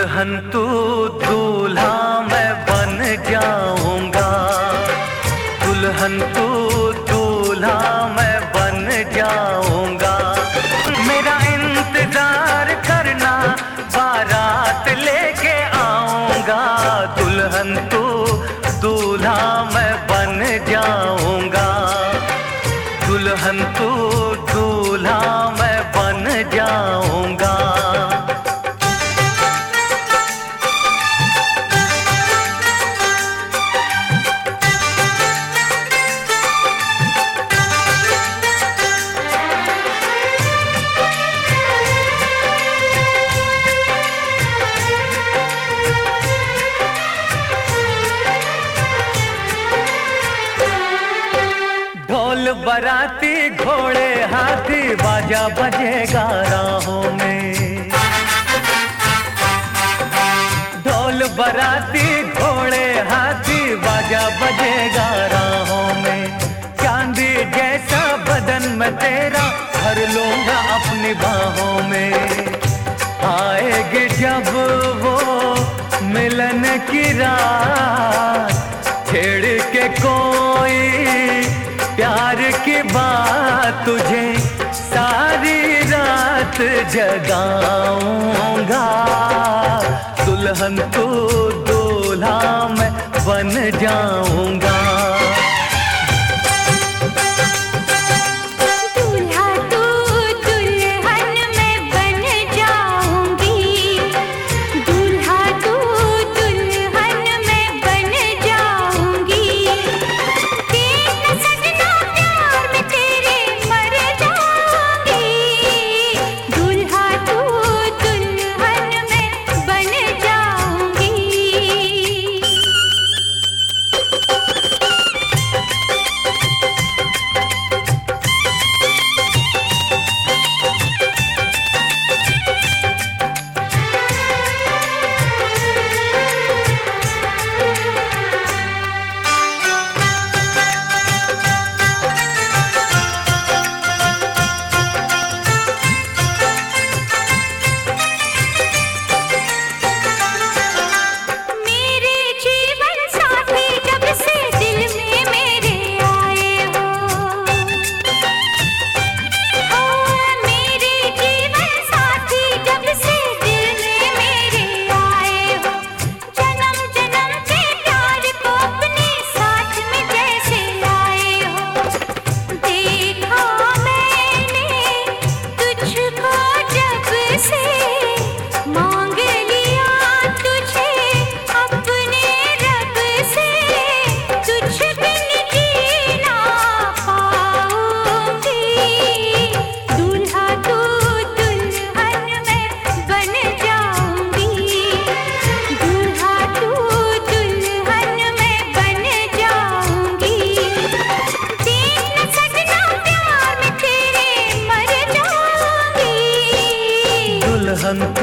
दुल्हन तू दूल्हा, मैं बन जाऊँगा। दुल्हन तू दूल्हा, मैं बन जाऊँगा। मेरा इंतज़ार करना, बारात लेके आऊँगा। दुल्हन तू दूल्हा, मैं बन जाऊँगा। दुल्हन बराती घोड़े हाथी, बाजा बजेगा राहों में। ढोल बराती घोड़े हाथी, बाजा बजेगा राहों में। चांदी जैसा बदन में तेरा, भर लूँगा अपनी बाहों में। आएगी जब वो मिलन की रात तुझे सारी रात जगाऊँगा। दुल्हन को दूल्हा मैं बन जाऊँगा। दुल्हन